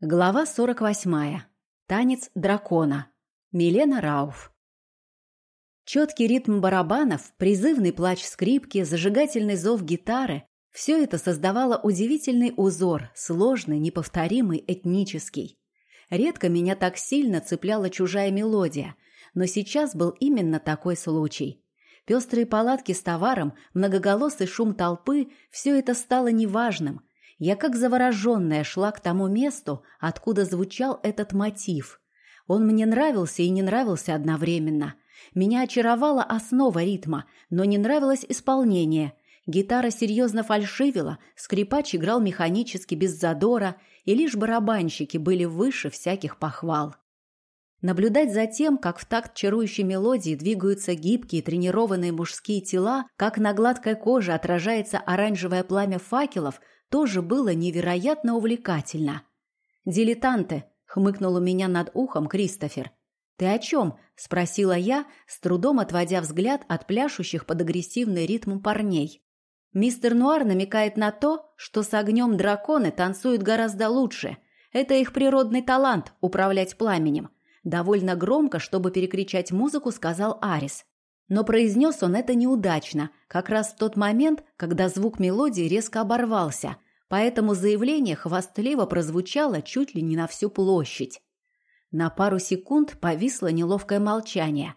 Глава 48. Танец дракона. Милена Рауф. Четкий ритм барабанов, призывный плач скрипки, зажигательный зов гитары – все это создавало удивительный узор, сложный, неповторимый, этнический. Редко меня так сильно цепляла чужая мелодия, но сейчас был именно такой случай. Пестрые палатки с товаром, многоголосый шум толпы – все это стало неважным – я как завороженная шла к тому месту, откуда звучал этот мотив. Он мне нравился и не нравился одновременно. Меня очаровала основа ритма, но не нравилось исполнение. Гитара серьезно фальшивила, скрипач играл механически без задора, и лишь барабанщики были выше всяких похвал. Наблюдать за тем, как в такт чарующей мелодии двигаются гибкие тренированные мужские тела, как на гладкой коже отражается оранжевое пламя факелов – тоже было невероятно увлекательно. «Дилетанты!» — хмыкнул у меня над ухом Кристофер. «Ты о чем?» — спросила я, с трудом отводя взгляд от пляшущих под агрессивный ритм парней. Мистер Нуар намекает на то, что с огнем драконы танцуют гораздо лучше. Это их природный талант – управлять пламенем. Довольно громко, чтобы перекричать музыку, сказал Арис. Но произнес он это неудачно, как раз в тот момент, когда звук мелодии резко оборвался, поэтому заявление хвастливо прозвучало чуть ли не на всю площадь. На пару секунд повисло неловкое молчание,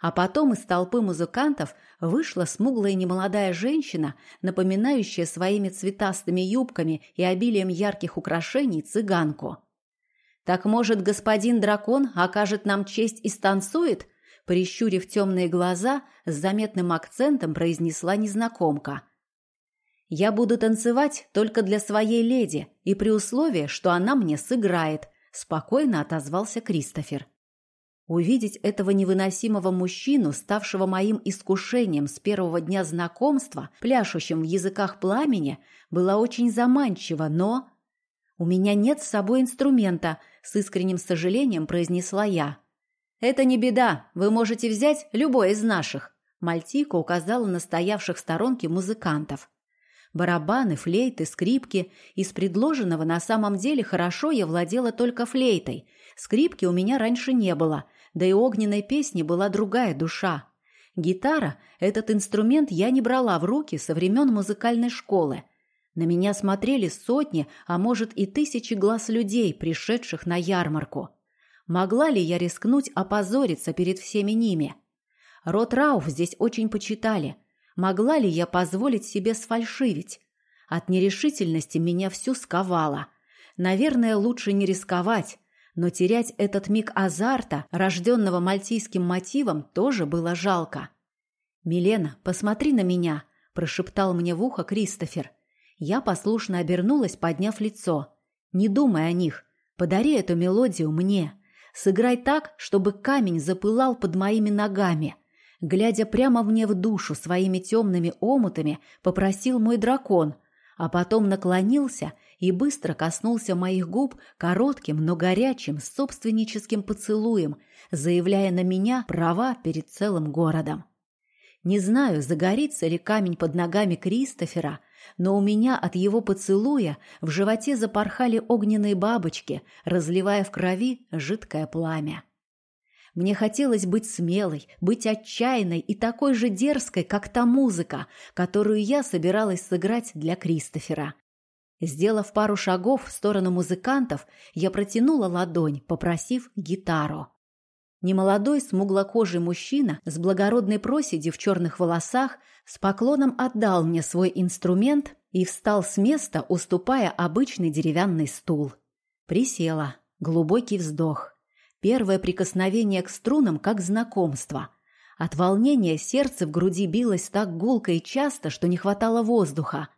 а потом из толпы музыкантов вышла смуглая немолодая женщина, напоминающая своими цветастыми юбками и обилием ярких украшений цыганку. «Так, может, господин дракон окажет нам честь и станцует?» Прищурив темные глаза, с заметным акцентом произнесла незнакомка. «Я буду танцевать только для своей леди и при условии, что она мне сыграет», – спокойно отозвался Кристофер. Увидеть этого невыносимого мужчину, ставшего моим искушением с первого дня знакомства, пляшущим в языках пламени, было очень заманчиво, но... «У меня нет с собой инструмента», — с искренним сожалением произнесла я. «Это не беда, вы можете взять любой из наших», Мальтика указала на стоявших в сторонке музыкантов. Барабаны, флейты, скрипки. Из предложенного на самом деле хорошо я владела только флейтой. Скрипки у меня раньше не было, да и огненной песни была другая душа. Гитара – этот инструмент я не брала в руки со времен музыкальной школы. На меня смотрели сотни, а может и тысячи глаз людей, пришедших на ярмарку. Могла ли я рискнуть опозориться перед всеми ними? Рот Рауф здесь очень почитали. Могла ли я позволить себе сфальшивить? От нерешительности меня всю сковало. Наверное, лучше не рисковать, но терять этот миг азарта, рожденного мальтийским мотивом, тоже было жалко. «Милена, посмотри на меня», – прошептал мне в ухо Кристофер. Я послушно обернулась, подняв лицо. «Не думай о них. Подари эту мелодию мне». Сыграй так, чтобы камень запылал под моими ногами. Глядя прямо мне в душу своими темными омутами, попросил мой дракон, а потом наклонился и быстро коснулся моих губ коротким, но горячим, собственническим поцелуем, заявляя на меня права перед целым городом. Не знаю, загорится ли камень под ногами Кристофера, но у меня от его поцелуя в животе запорхали огненные бабочки, разливая в крови жидкое пламя. Мне хотелось быть смелой, быть отчаянной и такой же дерзкой, как та музыка, которую я собиралась сыграть для Кристофера. Сделав пару шагов в сторону музыкантов, я протянула ладонь, попросив гитару. Немолодой смуглокожий мужчина с благородной проседью в черных волосах с поклоном отдал мне свой инструмент и встал с места, уступая обычный деревянный стул. Присела. Глубокий вздох. Первое прикосновение к струнам как знакомство. От волнения сердце в груди билось так гулко и часто, что не хватало воздуха.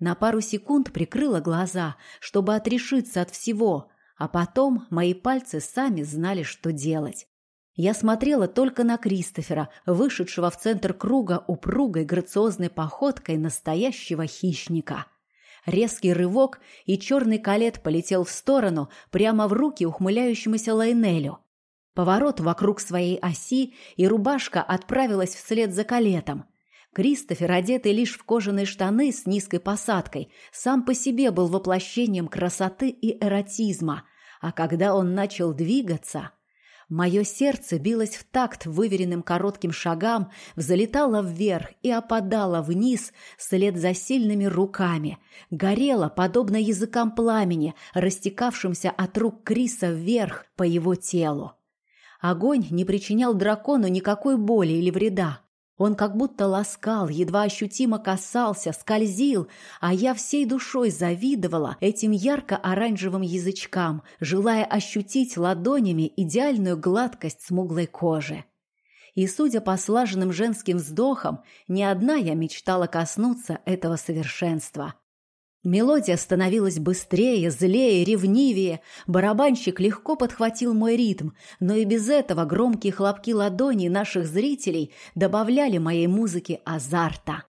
На пару секунд прикрыла глаза, чтобы отрешиться от всего, а потом мои пальцы сами знали, что делать. Я смотрела только на Кристофера, вышедшего в центр круга упругой грациозной походкой настоящего хищника. Резкий рывок, и черный калет полетел в сторону, прямо в руки ухмыляющемуся Лайнелю. Поворот вокруг своей оси, и рубашка отправилась вслед за калетом. Кристофер, одетый лишь в кожаные штаны с низкой посадкой, сам по себе был воплощением красоты и эротизма – А когда он начал двигаться, мое сердце билось в такт выверенным коротким шагам, взлетало вверх и опадало вниз вслед за сильными руками, горело, подобно языкам пламени, растекавшимся от рук Криса вверх по его телу. Огонь не причинял дракону никакой боли или вреда. Он как будто ласкал, едва ощутимо касался, скользил, а я всей душой завидовала этим ярко-оранжевым язычкам, желая ощутить ладонями идеальную гладкость смуглой кожи. И, судя по слаженным женским вздохам, не одна я мечтала коснуться этого совершенства. Мелодия становилась быстрее, злее, ревнивее. Барабанщик легко подхватил мой ритм, но и без этого громкие хлопки ладоней наших зрителей добавляли моей музыке азарта.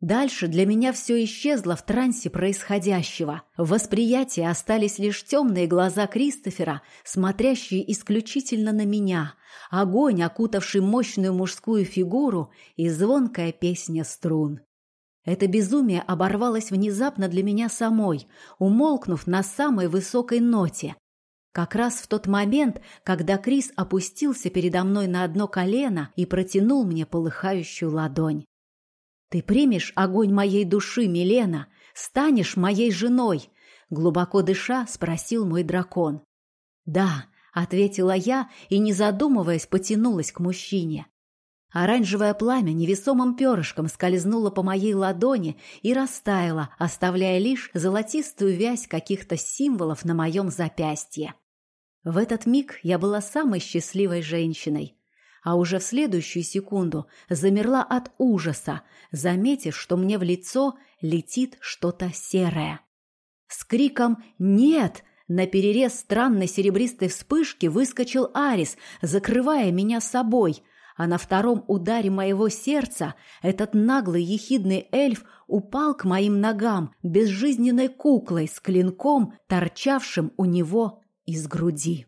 Дальше для меня все исчезло в трансе происходящего. В восприятии остались лишь темные глаза Кристофера, смотрящие исключительно на меня, огонь, окутавший мощную мужскую фигуру и звонкая песня струн. Это безумие оборвалось внезапно для меня самой, умолкнув на самой высокой ноте. Как раз в тот момент, когда Крис опустился передо мной на одно колено и протянул мне полыхающую ладонь. «Ты примешь огонь моей души, Милена? Станешь моей женой?» Глубоко дыша, спросил мой дракон. «Да», — ответила я и, не задумываясь, потянулась к мужчине. Оранжевое пламя невесомым перышком скользнуло по моей ладони и растаяло, оставляя лишь золотистую вязь каких-то символов на моем запястье. В этот миг я была самой счастливой женщиной, а уже в следующую секунду замерла от ужаса, заметив, что мне в лицо летит что-то серое. С криком «Нет!» На перерез странной серебристой вспышки выскочил Арис, закрывая меня собой – а на втором ударе моего сердца этот наглый ехидный эльф упал к моим ногам безжизненной куклой с клинком, торчавшим у него из груди.